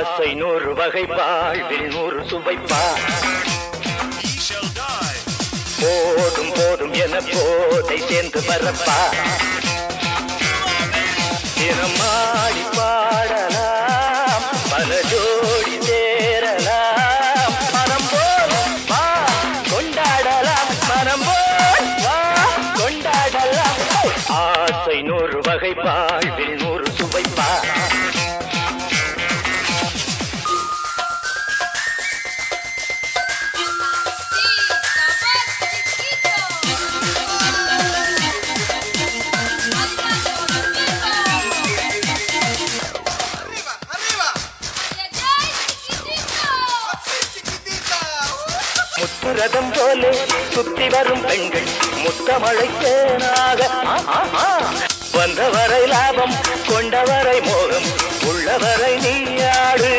ஆசை நூறு வகை வாழ்வில் நூறு சுவைப்பா போதும் போதும் என போதை சேர்ந்து வரப்பா தினமா முத்துரதம் போலே சுத்தி வரும் பெண்கள் முத்தமழை தேனாக. வந்தவரை லாபம் கொண்டவரை மோகம் உள்ளவரை நீயாடு.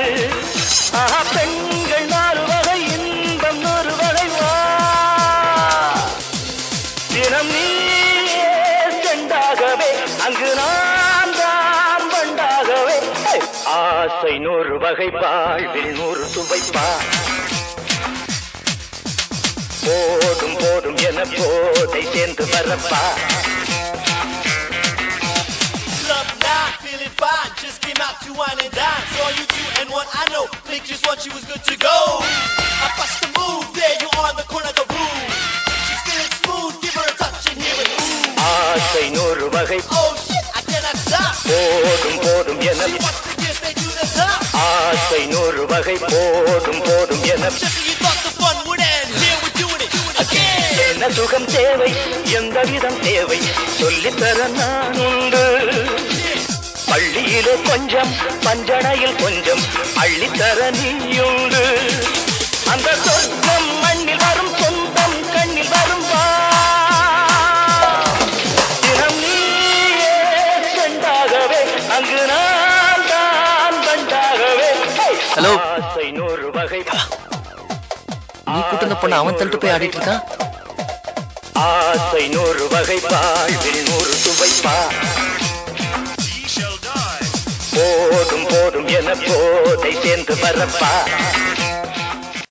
ஆஹா பெண்கள் நாலு வகை இன்பம் நூறு வகை வா. தினம் நீயே செண்டாகவே அங்கு நான் தான் பண்டாகவே. ஆசை நூறு வகை வாழ்வில் நூறு சுவைப்பா. போதும் என போதை சேர்ந்து வரப்பா Love now, feeling fine. Just came out to wine and dine. Saw you two and one I know. Click just once, she was good to go. I bust the move, there you are in the corner of the room. She's feeling smooth, give her a touch and hear it. Ooh. ஆசை நூறு வகை Oh shit, I cannot stop. போதும் போதும் என She wants to give me to the top. ஆசை நூறு வகை போதும் போதும் என Just when you thought தேவை. எந்த விதம் தேவை? சொல்லித்தர நான் உண்டு. பள்ளியிலே கொஞ்சம் பஞ்சனையில் கொஞ்சம் அள்ளித்தர நீயுண்டு. அந்த சொர்க்கம் மண்ணில் வரும் சொந்தம் கண்ணில் வரும் தினம் நீயே செண்டாகவே அங்கு நான் தான் கண்டாகவே. ஹலோ. ஆசை நூறு வகை. நீ கூட்டு வந்த பொண்ணு அவன் தள்ளிட்டு போய் ஆடிட்டு இருக்கான் ஆசை நூறு வகை நூறு சுவைப்பா. போதும் போதும் என போதை சேர்ந்து வரப்பா